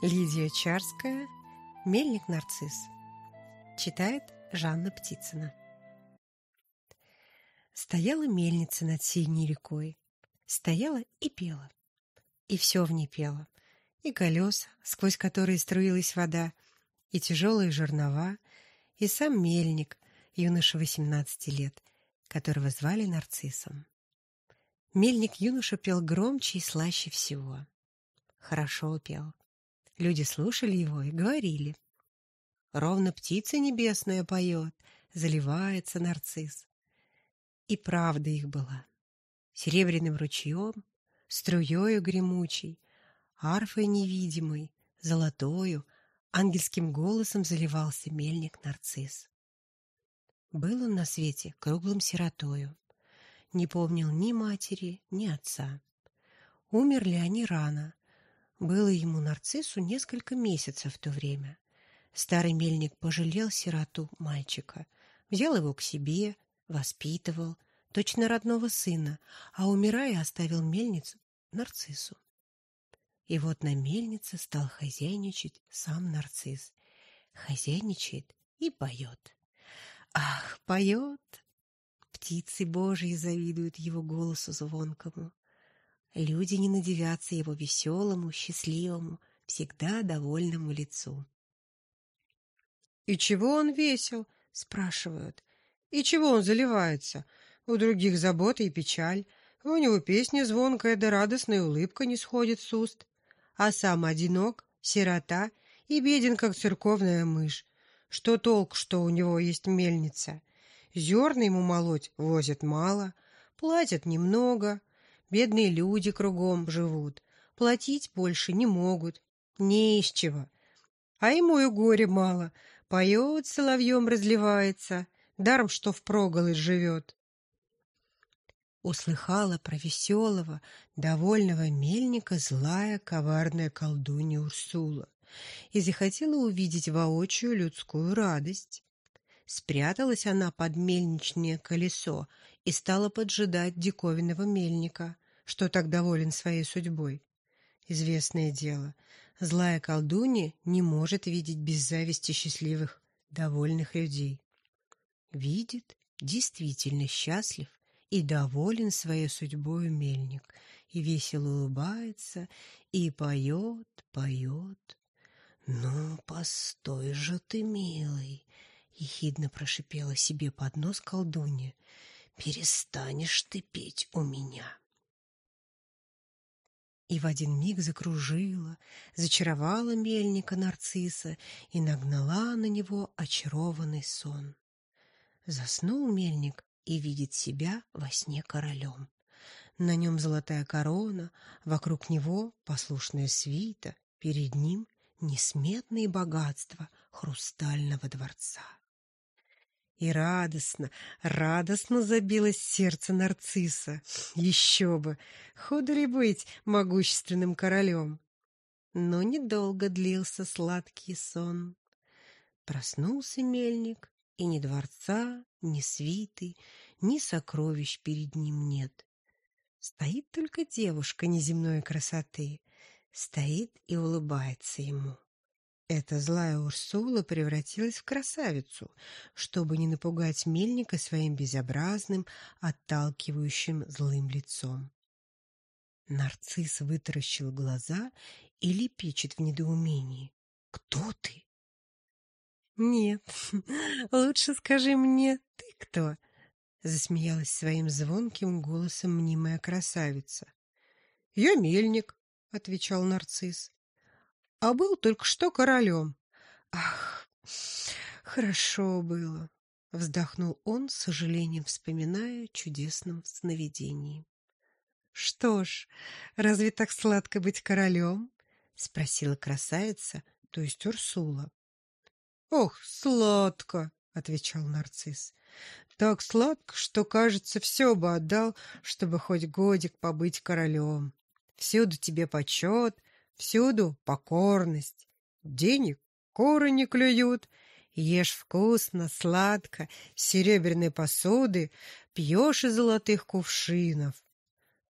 Лидия Чарская «Мельник нарцисс» Читает Жанна Птицына Стояла мельница над синей рекой, Стояла и пела. И все в ней пело. И колеса, сквозь которые струилась вода, И тяжелые жернова, И сам мельник, юноша восемнадцати лет, Которого звали нарциссом. Мельник-юноша пел громче и слаще всего. Хорошо пел. Люди слушали его и говорили. Ровно птица небесная поет, заливается нарцисс. И правда их была. Серебряным ручьем, струею гремучей, арфой невидимой, золотою, ангельским голосом заливался мельник нарцисс. Был он на свете круглым сиротою. Не помнил ни матери, ни отца. Умерли они рано, было ему нарциссу несколько месяцев в то время. Старый мельник пожалел сироту мальчика, взял его к себе, воспитывал, точно родного сына, а умирая оставил мельницу нарциссу. И вот на мельнице стал хозяйничать сам нарцисс. Хозяйничает и поет. Ах, поет! Птицы божьи завидуют его голосу звонкому. Люди не надевятся его веселому, счастливому, всегда довольному лицу. «И чего он весел?» — спрашивают. «И чего он заливается? У других забота и печаль. У него песня звонкая да радостная улыбка не сходит с уст. А сам одинок, сирота и беден, как церковная мышь. Что толк, что у него есть мельница? Зерна ему молоть возят мало, платят немного, Бедные люди кругом живут, платить больше не могут, не из чего. А ему и горе мало, поет соловьем разливается, даром что впроголодь живет. Услыхала про веселого, довольного мельника злая, коварная колдунья Урсула и захотела увидеть воочию людскую радость. Спряталась она под мельничное колесо и стала поджидать диковинного мельника, что так доволен своей судьбой. Известное дело, злая колдунья не может видеть без зависти счастливых, довольных людей. Видит, действительно счастлив и доволен своей судьбой мельник, и весело улыбается, и поет, поет. «Ну, постой же ты, милый!» — ехидно прошипела себе под нос колдунья. «Перестанешь ты петь у меня!» И в один миг закружила, зачаровала мельника нарцисса и нагнала на него очарованный сон. Заснул мельник и видит себя во сне королем. На нем золотая корона, вокруг него послушная свита, перед ним несметные богатства хрустального дворца. И радостно, радостно забилось сердце нарцисса. Еще бы, худо ли быть могущественным королем. Но недолго длился сладкий сон. Проснулся мельник, и ни дворца, ни свиты, ни сокровищ перед ним нет. Стоит только девушка неземной красоты, стоит и улыбается ему. Эта злая Урсула превратилась в красавицу, чтобы не напугать мельника своим безобразным, отталкивающим злым лицом. Нарцисс вытаращил глаза и лепечет в недоумении. «Кто ты?» «Нет, лучше скажи мне, ты кто?» Засмеялась своим звонким голосом мнимая красавица. «Я мельник», — отвечал нарцисс а был только что королем. Ах, хорошо было, вздохнул он, с сожалением вспоминая чудесном сновидении. Что ж, разве так сладко быть королем? спросила красавица, то есть Урсула. Ох, сладко, отвечал нарцисс. Так сладко, что, кажется, все бы отдал, чтобы хоть годик побыть королем. Всюду тебе почет, Всюду покорность. Денег коры не клюют. Ешь вкусно, сладко, серебряной посуды, пьешь из золотых кувшинов.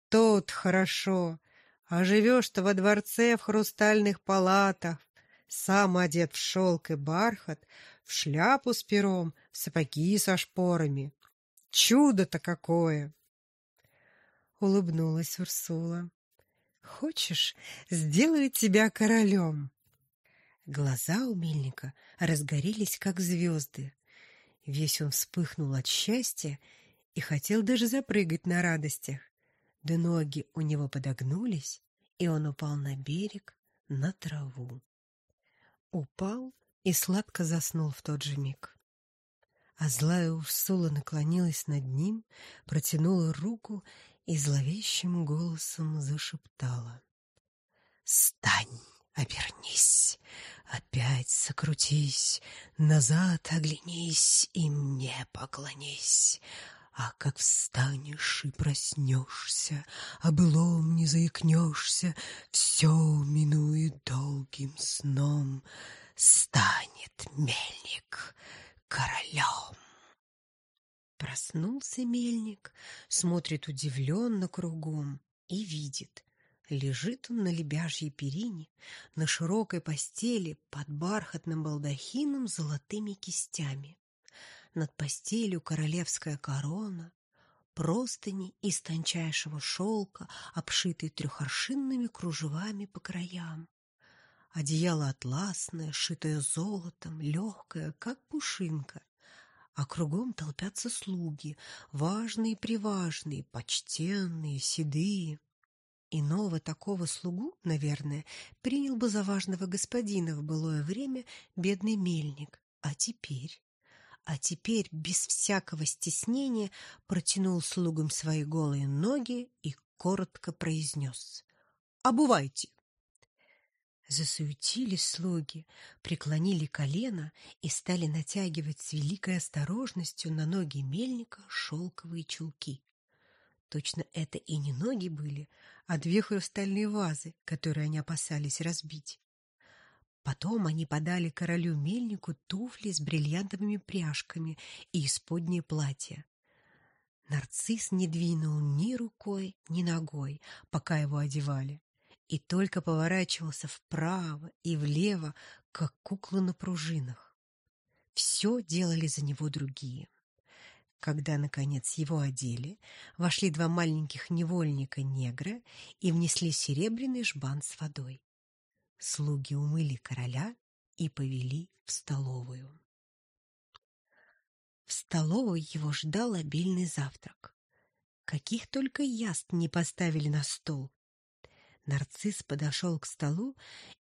Тут хорошо, А живешь-то во дворце в хрустальных палатах, сам одет в шелк и бархат, в шляпу с пером, в сапоги со шпорами. Чудо-то какое!» Улыбнулась Урсула. «Хочешь, сделаю тебя королем?» Глаза у мельника разгорелись, как звезды. Весь он вспыхнул от счастья и хотел даже запрыгать на радостях. Да ноги у него подогнулись, и он упал на берег, на траву. Упал и сладко заснул в тот же миг. А злая Урсула наклонилась над ним, протянула руку и зловещим голосом зашептала. «Стань, обернись, опять сокрутись, назад оглянись и мне поклонись». А как встанешь и проснешься, О былом не заикнешься, Все минует долгим сном, Станет мельник королем. Проснулся мельник, смотрит удивленно кругом и видит. Лежит он на лебяжьей перине, на широкой постели под бархатным балдахином с золотыми кистями. Над постелью королевская корона, простыни из тончайшего шелка, обшитые трехоршинными кружевами по краям. Одеяло атласное, шитое золотом, легкое, как пушинка, а кругом толпятся слуги, важные-приважные, почтенные, седые. Иного такого слугу, наверное, принял бы за важного господина в былое время бедный мельник. А теперь... А теперь без всякого стеснения протянул слугам свои голые ноги и коротко произнес «Обувайте!» Засуетились слуги, преклонили колено и стали натягивать с великой осторожностью на ноги мельника шелковые чулки. Точно это и не ноги были, а две хрустальные вазы, которые они опасались разбить. Потом они подали королю-мельнику туфли с бриллиантовыми пряжками и исподнее платье. Нарцисс не двинул ни рукой, ни ногой, пока его одевали и только поворачивался вправо и влево, как кукла на пружинах. Все делали за него другие. Когда, наконец, его одели, вошли два маленьких невольника-негра и внесли серебряный жбан с водой. Слуги умыли короля и повели в столовую. В столовой его ждал обильный завтрак. Каких только яств не поставили на стол, Нарцисс подошел к столу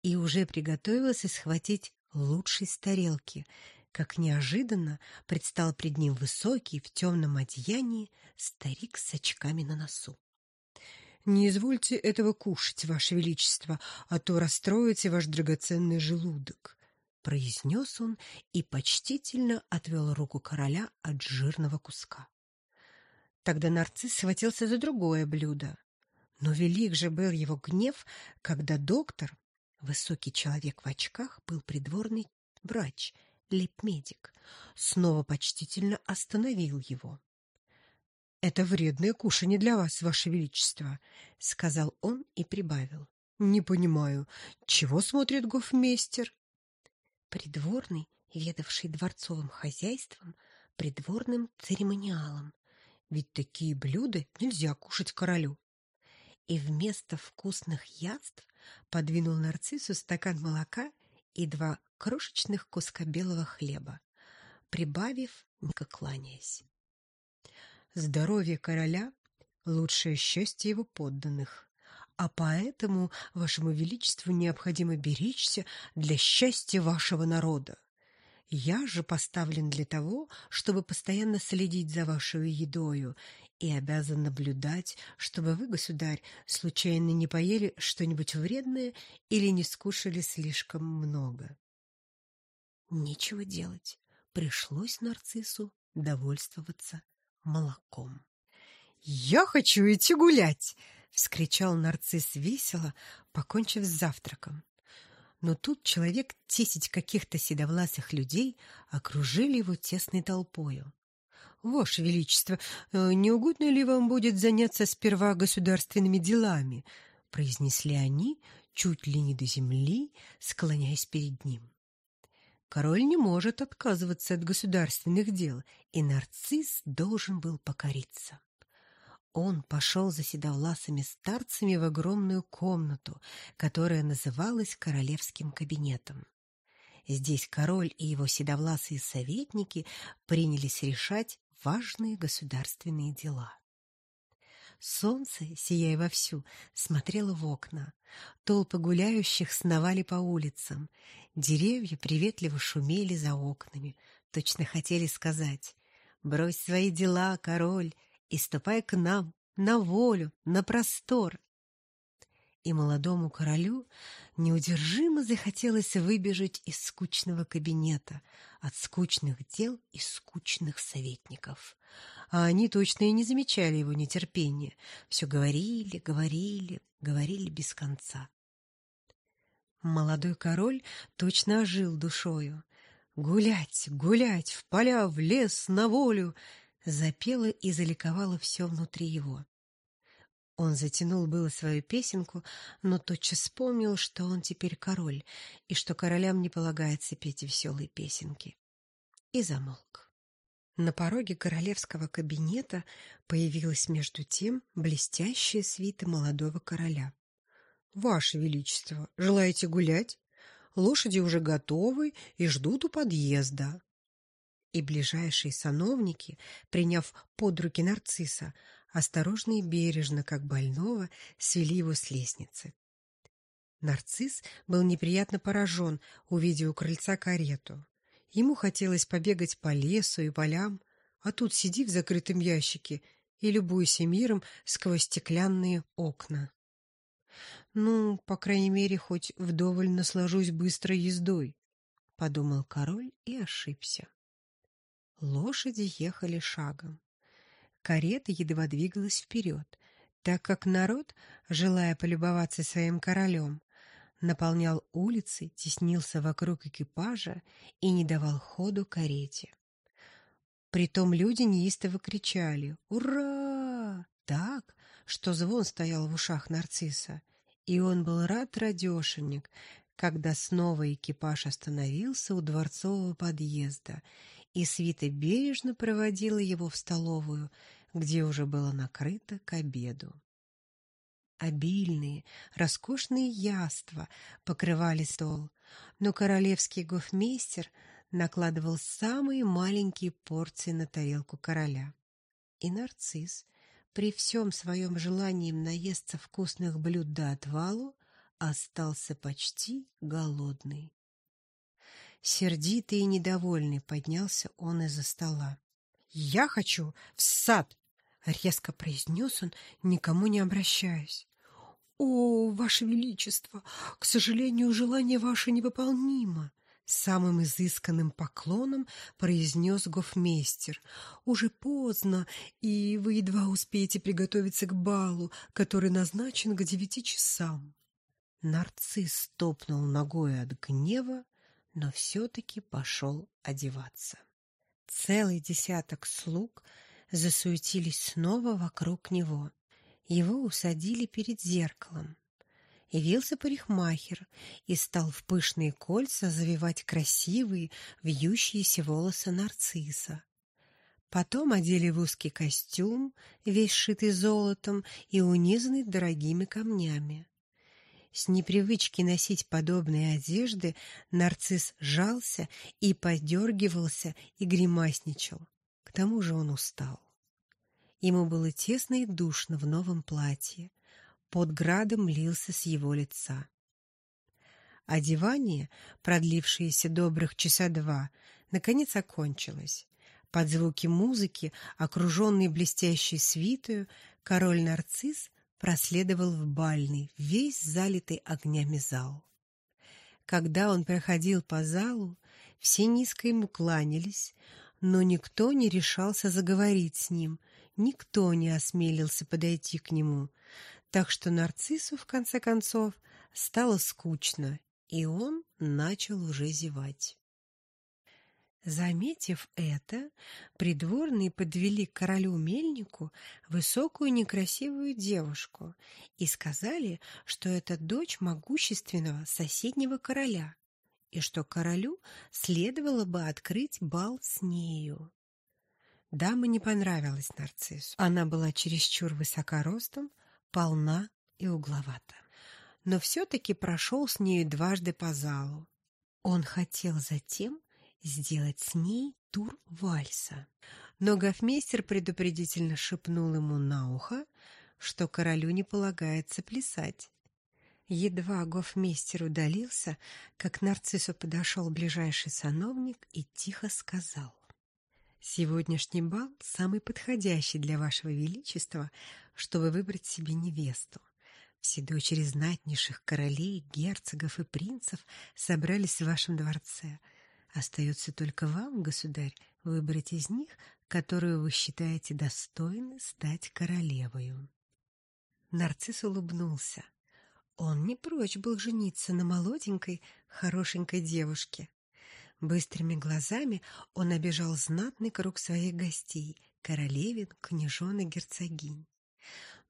и уже приготовился схватить лучший с тарелки, как неожиданно предстал пред ним высокий в темном одеянии старик с очками на носу. «Не извольте этого кушать, Ваше Величество, а то расстроите ваш драгоценный желудок», — произнес он и почтительно отвел руку короля от жирного куска. Тогда нарцисс схватился за другое блюдо, но велик же был его гнев, когда доктор, высокий человек в очках, был придворный врач, лейб-медик, снова почтительно остановил его. «Это вредное кушанье для вас, ваше величество», — сказал он и прибавил. «Не понимаю, чего смотрит гофмейстер?» Придворный, ведавший дворцовым хозяйством, придворным церемониалом. Ведь такие блюда нельзя кушать королю и вместо вкусных яств подвинул нарциссу стакан молока и два крошечных куска белого хлеба, прибавив, низко кланяясь. Здоровье короля — лучшее счастье его подданных, а поэтому вашему величеству необходимо беречься для счастья вашего народа. Я же поставлен для того, чтобы постоянно следить за вашей едою и обязан наблюдать, чтобы вы, государь, случайно не поели что-нибудь вредное или не скушали слишком много. Нечего делать. Пришлось нарциссу довольствоваться молоком. «Я хочу идти гулять!» — вскричал нарцисс весело, покончив с завтраком. Но тут человек десять каких-то седовласых людей окружили его тесной толпою. «Ваше Величество, э, не угодно ли вам будет заняться сперва государственными делами?» произнесли они чуть ли не до земли, склоняясь перед ним. Король не может отказываться от государственных дел, и нарцисс должен был покориться. Он пошел за седовласыми старцами в огромную комнату, которая называлась королевским кабинетом. Здесь король и его седовласые советники принялись решать важные государственные дела. Солнце, сияя вовсю, смотрело в окна. Толпы гуляющих сновали по улицам. Деревья приветливо шумели за окнами. Точно хотели сказать «Брось свои дела, король, и ступай к нам, на волю, на простор. И молодому королю неудержимо захотелось выбежать из скучного кабинета, от скучных дел и скучных советников. А они точно и не замечали его нетерпения. Все говорили, говорили, говорили без конца. Молодой король точно ожил душою. Гулять, гулять, в поля, в лес, на волю — запело и заликовало все внутри его. Он затянул было свою песенку, но тотчас вспомнил, что он теперь король, и что королям не полагается петь веселые песенки. И замолк. На пороге королевского кабинета появилась между тем блестящая свита молодого короля. «Ваше Величество, желаете гулять? Лошади уже готовы и ждут у подъезда», и ближайшие сановники, приняв под руки нарцисса, осторожно и бережно, как больного, свели его с лестницы. Нарцисс был неприятно поражен, увидев у крыльца карету. Ему хотелось побегать по лесу и полям, а тут сиди в закрытом ящике и любуйся миром сквозь стеклянные окна. «Ну, по крайней мере, хоть вдоволь наслажусь быстрой ездой», — подумал король и ошибся. Лошади ехали шагом. Карета едва двигалась вперед, так как народ, желая полюбоваться своим королем, наполнял улицы, теснился вокруг экипажа и не давал ходу карете. Притом люди неистово кричали «Ура!» так, что звон стоял в ушах нарцисса, и он был рад радешенек, когда снова экипаж остановился у дворцового подъезда, и свита бережно проводила его в столовую, где уже было накрыто к обеду. Обильные, роскошные яства покрывали стол, но королевский гофмейстер накладывал самые маленькие порции на тарелку короля. И нарцисс, при всем своем желании наесться вкусных блюд до отвалу, остался почти голодный. Сердитый и недовольный поднялся он из-за стола. «Я хочу в сад!» — резко произнес он, никому не обращаясь. «О, Ваше Величество! К сожалению, желание ваше невыполнимо!» Самым изысканным поклоном произнес гофмейстер. «Уже поздно, и вы едва успеете приготовиться к балу, который назначен к девяти часам». Нарцисс топнул ногой от гнева, но все-таки пошел одеваться. Целый десяток слуг засуетились снова вокруг него. Его усадили перед зеркалом. Явился парикмахер и стал в пышные кольца завивать красивые, вьющиеся волосы нарцисса. Потом одели в узкий костюм, весь шитый золотом и унизанный дорогими камнями. С непривычки носить подобные одежды нарцисс жался и подергивался и гримасничал. К тому же он устал. Ему было тесно и душно в новом платье. Под градом лился с его лица. Одевание, продлившееся добрых часа два, наконец окончилось. Под звуки музыки, окруженный блестящей свитою, король Нарцисс проследовал в бальный, весь залитый огнями зал. Когда он проходил по залу, все низко ему кланялись, но никто не решался заговорить с ним, никто не осмелился подойти к нему, так что нарциссу, в конце концов, стало скучно, и он начал уже зевать. Заметив это, придворные подвели к королю-мельнику высокую некрасивую девушку и сказали, что это дочь могущественного соседнего короля, и что королю следовало бы открыть бал с нею. Дама не понравилась нарциссу. Она была чересчур высокоростом, полна и угловата. Но все-таки прошел с нею дважды по залу. Он хотел затем сделать с ней тур вальса. Но гофмейстер предупредительно шепнул ему на ухо, что королю не полагается плясать. Едва гофмейстер удалился, как нарциссу подошел ближайший сановник и тихо сказал. «Сегодняшний бал самый подходящий для вашего величества, чтобы выбрать себе невесту. Все дочери знатнейших королей, герцогов и принцев собрались в вашем дворце — Остается только вам, государь, выбрать из них, которую вы считаете достойной стать королевою. Нарцисс улыбнулся. Он не прочь был жениться на молоденькой, хорошенькой девушке. Быстрыми глазами он обежал знатный круг своих гостей, королевин, княжон и герцогинь.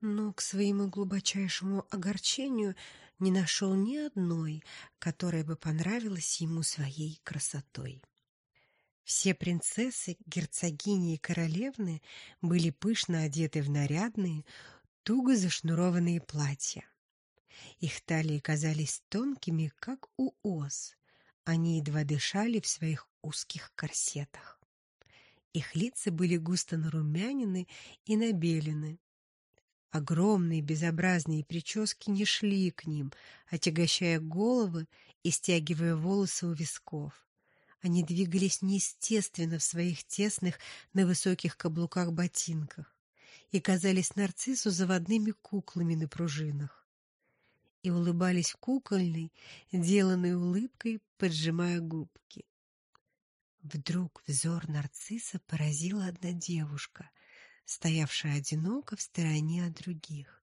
Но к своему глубочайшему огорчению не нашел ни одной, которая бы понравилась ему своей красотой. Все принцессы, герцогини и королевны были пышно одеты в нарядные, туго зашнурованные платья. Их талии казались тонкими, как у ос. Они едва дышали в своих узких корсетах. Их лица были густо нарумянины и набелены, Огромные безобразные прически не шли к ним, отягощая головы и стягивая волосы у висков. Они двигались неестественно в своих тесных на высоких каблуках ботинках и казались нарциссу заводными куклами на пружинах. И улыбались кукольной, деланной улыбкой, поджимая губки. Вдруг взор нарцисса поразила одна девушка — стоявшая одиноко в стороне от других.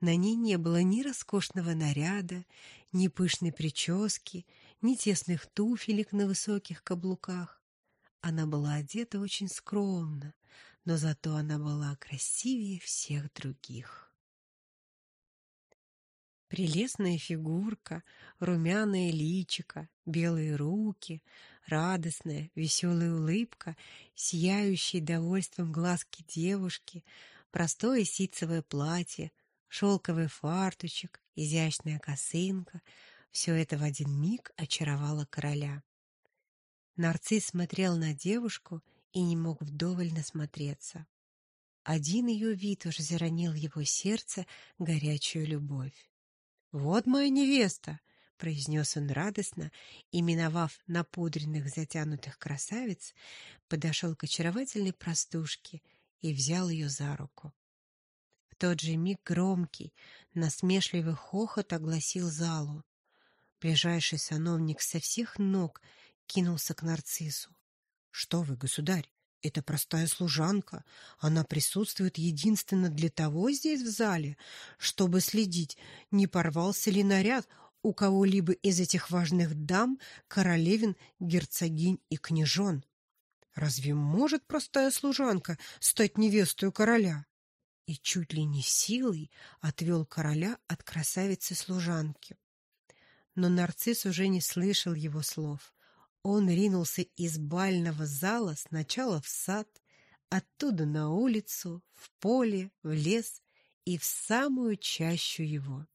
На ней не было ни роскошного наряда, ни пышной прически, ни тесных туфелек на высоких каблуках. Она была одета очень скромно, но зато она была красивее всех других. Прелестная фигурка, румяное личико, белые руки, радостная, веселая улыбка, сияющие довольством глазки девушки, простое ситцевое платье, шелковый фартучек, изящная косынка — все это в один миг очаровало короля. Нарцисс смотрел на девушку и не мог вдоволь насмотреться. Один ее вид уже заронил в его сердце горячую любовь. «Вот моя невеста!» — произнес он радостно и, миновав напудренных затянутых красавиц, подошел к очаровательной простушке и взял ее за руку. В тот же миг громкий, насмешливый хохот огласил залу. Ближайший сановник со всех ног кинулся к нарциссу. «Что вы, государь, это простая служанка. Она присутствует единственно для того здесь в зале, чтобы следить, не порвался ли наряд у кого-либо из этих важных дам, королевин, герцогинь и княжон. Разве может простая служанка стать невестой короля? И чуть ли не силой отвел короля от красавицы-служанки. Но нарцисс уже не слышал его слов. Он ринулся из бального зала сначала в сад, оттуда на улицу, в поле, в лес и в самую чащу его.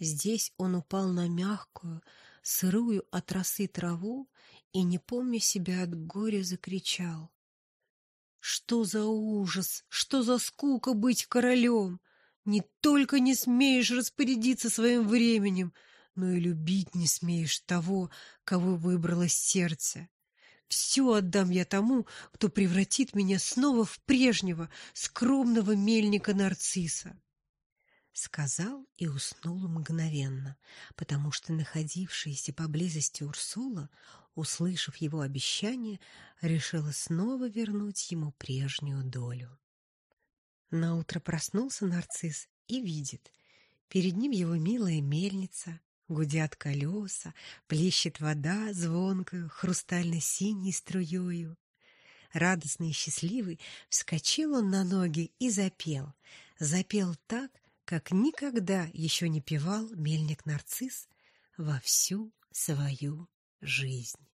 Здесь он упал на мягкую, сырую от росы траву и, не помня себя от горя, закричал. «Что за ужас! Что за скука быть королем! Не только не смеешь распорядиться своим временем, но и любить не смеешь того, кого выбрало сердце. Все отдам я тому, кто превратит меня снова в прежнего, скромного мельника нарцисса. Сказал и уснул мгновенно, потому что находившаяся поблизости Урсула, услышав его обещание, решила снова вернуть ему прежнюю долю. Наутро проснулся нарцисс и видит, перед ним его милая мельница, Гудят колеса, плещет вода звонкою, хрустально-синей струёю. Радостный и счастливый вскочил он на ноги и запел. Запел так, как никогда еще не певал мельник Нарцисс во всю свою жизнь.